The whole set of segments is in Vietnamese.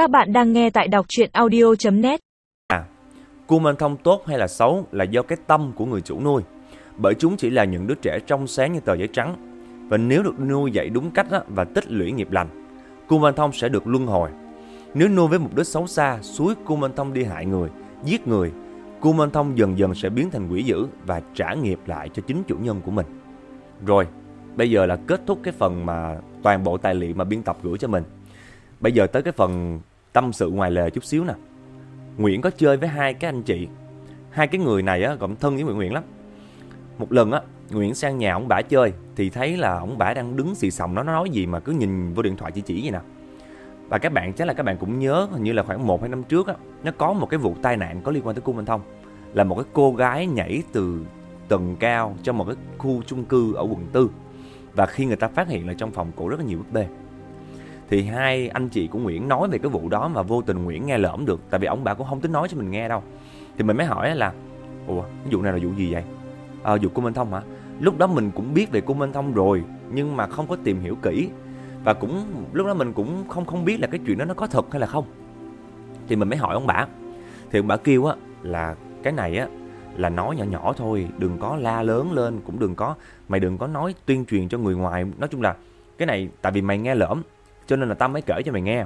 Các bạn đang nghe tại đọc chuyện audio.net À, Kuman thông tốt hay là xấu là do cái tâm của người chủ nuôi. Bởi chúng chỉ là những đứa trẻ trong sáng như tờ giấy trắng. Và nếu được nuôi dạy đúng cách á, và tích lũy nghiệp lành, Kuman thông sẽ được luân hồi. Nếu nuôi với mục đích xấu xa, suối Kuman thông đi hại người, giết người, Kuman thông dần dần sẽ biến thành quỷ dữ và trả nghiệp lại cho chính chủ nhân của mình. Rồi, bây giờ là kết thúc cái phần mà toàn bộ tài liệu mà biên tập gửi cho mình. Bây giờ tới cái phần tâm sự ngoài lề chút xíu nè. Nguyễn có chơi với hai cái anh chị. Hai cái người này á, cũng thân với Nguyễn Nguyễn lắm. Một lần á, Nguyễn sang nhà ông bả chơi thì thấy là ông bả đang đứng xì sòng nó nói gì mà cứ nhìn vô điện thoại chỉ chỉ vậy nè. Và các bạn chắc là các bạn cũng nhớ hình như là khoảng 1 hai năm trước á, nó có một cái vụ tai nạn có liên quan tới cung Minh Thông. Là một cái cô gái nhảy từ tầng cao trong một cái khu chung cư ở quận 4. Và khi người ta phát hiện là trong phòng cổ rất là nhiều búp bê thì hai anh chị của Nguyễn nói về cái vụ đó mà vô tình Nguyễn nghe lỡm được. Tại vì ông bà cũng không tính nói cho mình nghe đâu. Thì mình mới hỏi là ủa cái vụ này là vụ gì vậy? À, vụ cô Minh Thông hả? Lúc đó mình cũng biết về cô Minh Thông rồi nhưng mà không có tìm hiểu kỹ. Và cũng lúc đó mình cũng không không biết là cái chuyện đó nó có thật hay là không. Thì mình mới hỏi ông bà. Thì ông bà kêu á là cái này á là nói nhỏ nhỏ thôi đừng có la lớn lên cũng đừng có mày đừng có nói tuyên truyền cho người ngoài. Nói chung là cái này tại vì mày nghe lỡm cho nên là tao mới kể cho mày nghe.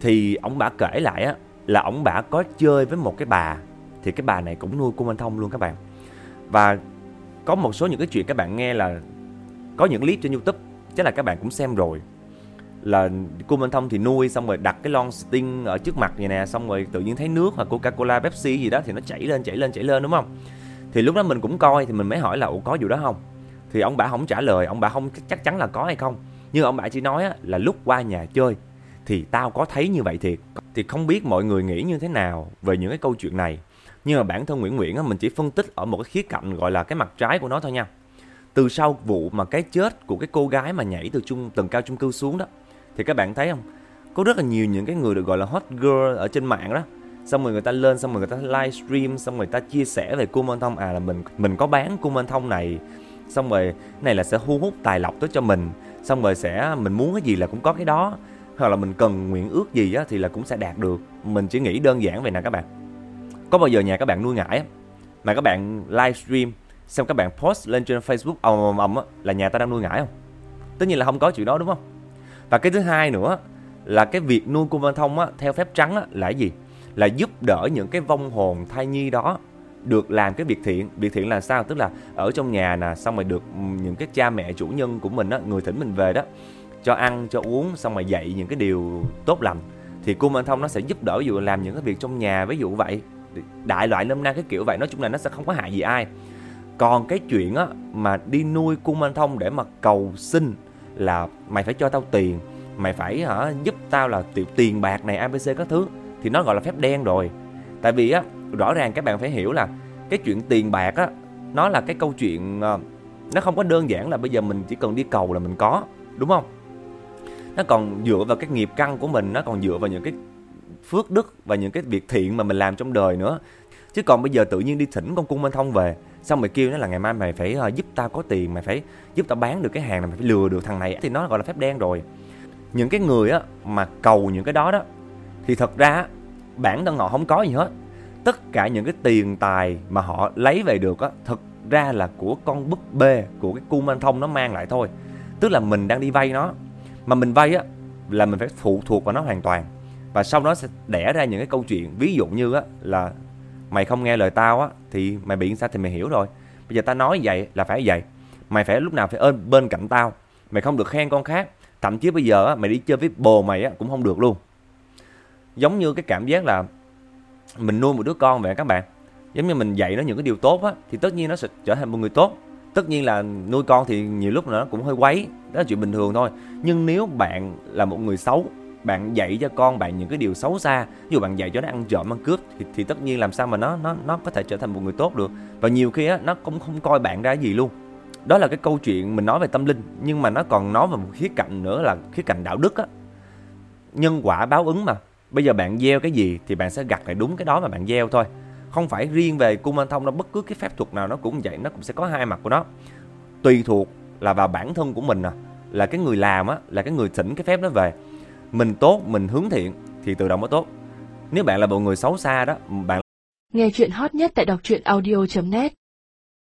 Thì ông bà kể lại á Là ông bà có chơi với một cái bà. Thì cái bà này cũng nuôi cung anh thông luôn các bạn. Và có một số những cái chuyện các bạn nghe là Có những clip trên Youtube Chắc là các bạn cũng xem rồi. Là cung anh thông thì nuôi xong rồi đặt cái lon sting ở trước mặt vậy nè Xong rồi tự nhiên thấy nước hoặc Coca-Cola, Pepsi gì đó Thì nó chảy lên, chảy lên, chảy lên đúng không? Thì lúc đó mình cũng coi Thì mình mới hỏi là Ủa có vụ đó không? Thì ông bà không trả lời Ông bà không chắc chắn là có hay không nhưng ông bà chỉ nói là lúc qua nhà chơi thì tao có thấy như vậy thiệt. Thì không biết mọi người nghĩ như thế nào về những cái câu chuyện này. Nhưng mà bản thân Nguyễn Nguyễn á, mình chỉ phân tích ở một cái khía cạnh gọi là cái mặt trái của nó thôi nha. Từ sau vụ mà cái chết của cái cô gái mà nhảy từ chung tầng cao chung cư xuống đó thì các bạn thấy không? Có rất là nhiều những cái người được gọi là hot girl ở trên mạng đó xong rồi người ta lên xong rồi người ta livestream xong rồi người ta chia sẻ về cung thông à là mình mình có bán cung thông này xong rồi này là sẽ thu hút tài lộc tới cho mình xong rồi sẽ, mình muốn cái gì là cũng có cái đó. Hoặc là mình cần nguyện ước gì á, thì là cũng sẽ đạt được. Mình chỉ nghĩ đơn giản vậy nè các bạn. Có bao giờ nhà các bạn nuôi ngải á? Mà các bạn livestream xong các bạn post lên trên Facebook, ầm ầm ầm là nhà ta đang nuôi ngải không? Tất nhiên là không có chuyện đó, đúng không? Và cái thứ hai nữa, là cái việc nuôi cung văn thông á, theo phép trắng á, là cái gì? Là giúp đỡ những cái vong hồn thai nhi đó được làm cái việc thiện. Việc thiện là sao? Tức là ở trong nhà nè, xong rồi được những cái cha mẹ, chủ nhân của mình á, người thỉnh mình về đó, cho ăn, cho uống, xong rồi dạy những cái điều tốt lành, thì cung anh thông nó sẽ giúp đỡ ví dụ làm những cái việc trong nhà, ví dụ vậy. Đại loại nôm na cái kiểu vậy, nói chung là nó sẽ không có hại gì ai. Còn cái chuyện á, mà đi nuôi cung anh thông để mà cầu xin là mày phải cho tao tiền, mày phải hả giúp tao là tiểu tiền bạc này abc các thứ, thì nó gọi là phép đen rồi. Tại vì á rõ ràng các bạn phải hiểu là cái chuyện tiền bạc á, nó là cái câu chuyện ờ, nó không có đơn giản là bây giờ mình chỉ cần đi cầu là mình có, đúng không? Nó còn dựa vào cái nghiệp căn của mình, nó còn dựa vào những cái phước đức và những cái việc thiện mà mình làm trong đời nữa. Chứ còn bây giờ tự nhiên đi thỉnh con cung minh thông về, xong mày kêu nó là ngày mai mày phải ờ, giúp tao có tiền, mày phải giúp tao bán được cái hàng này, mày phải lừa được thằng này, thì nó gọi là phép đen rồi. Những cái người á mà cầu những cái đó đó, thì thật ra bản thân họ không có gì hết tất cả những cái tiền tài mà họ lấy về được á thực ra là của con búp bê, của cái cung anh thông nó mang lại thôi. Tức là mình đang đi vay nó. Mà mình vay á, là mình phải phụ thuộc vào nó hoàn toàn. Và sau đó sẽ đẻ ra những cái câu chuyện. Ví dụ như á, là mày không nghe lời tao á, thì mày bị sao thì mày hiểu rồi. Bây giờ tao nói vậy là phải vậy. Mày phải lúc nào phải ơn bên cạnh tao. Mày không được khen con khác. Thậm chí bây giờ á, mày đi chơi với bồ mày á, cũng không được luôn. Giống như cái cảm giác là mình nuôi một đứa con vậy các bạn? Giống như mình dạy nó những cái điều tốt á thì tất nhiên nó sẽ trở thành một người tốt. Tất nhiên là nuôi con thì nhiều lúc nó cũng hơi quấy đó là chuyện bình thường thôi. Nhưng nếu bạn là một người xấu bạn dạy cho con bạn những cái điều xấu xa ví dụ bạn dạy cho nó ăn trộm ăn cướp thì, thì tất nhiên làm sao mà nó nó nó có thể trở thành một người tốt được. Và nhiều khi á nó cũng không coi bạn ra gì luôn. Đó là cái câu chuyện mình nói về tâm linh nhưng mà nó còn nói về một khía cạnh nữa là khía cạnh đạo đức á. Nhân quả báo ứng mà. Bây giờ bạn gieo cái gì thì bạn sẽ gặt lại đúng cái đó mà bạn gieo thôi. Không phải riêng về cung anh thông đâu bất cứ cái phép thuật nào nó cũng vậy, nó cũng sẽ có hai mặt của nó. Tùy thuộc là vào bản thân của mình à, là cái người làm á, là cái người thỉnh cái phép đó về. Mình tốt, mình hướng thiện thì tự động mới tốt nếu bạn là một người xấu xa đó bạn Nghe chuyện hot nhất tại đọc truyện audio.net